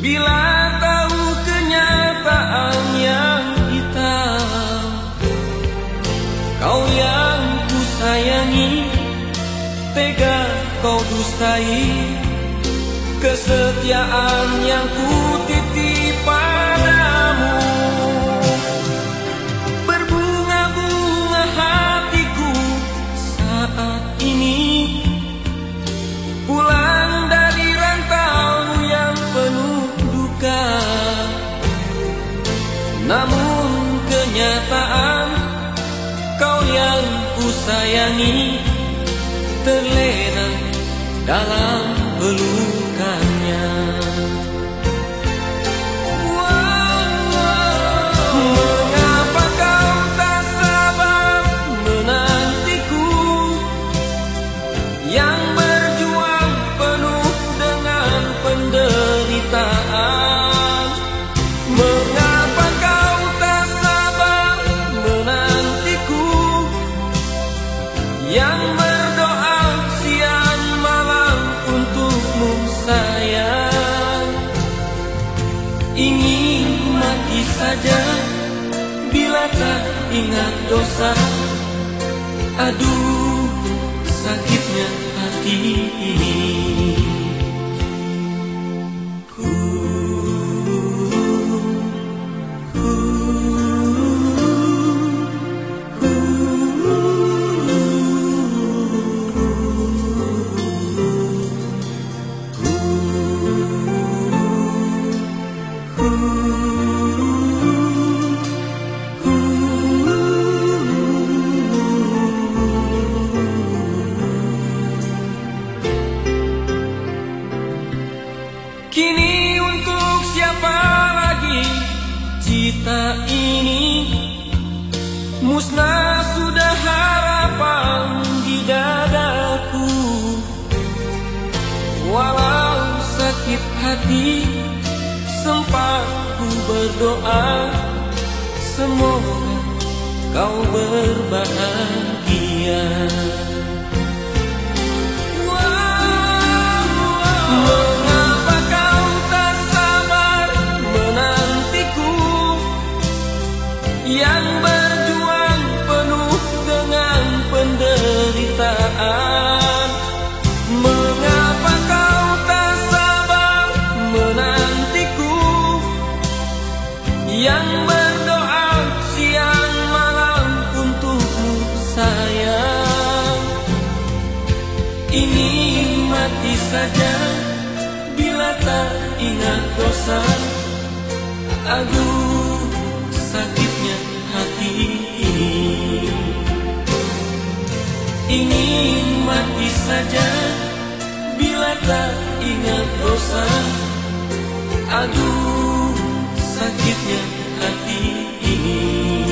Bila tahu kenyataan yang hitam Kau yang ku sayangi Tega kau dustai Kesetiaan yang ku kenyataan kau yang ku sayangi Terlena dalam pelukannya tak ingat dosa. Aduh sakitnya hati ini cita ini. Musnah sudah harapan di dadaku. Walau sakit hati sempat ku berdoa Semoga kau berbahagia Yang berjuang penuh dengan penderitaan. Mengapa kau tak sabar menantiku? Yang berdoa siang malam untukmu sayang. Ini mati saja bila tak ingat dosa Aduh sakitnya hati ini. Ingin mati saja bila tak ingat dosa. Aduh sakitnya hati ini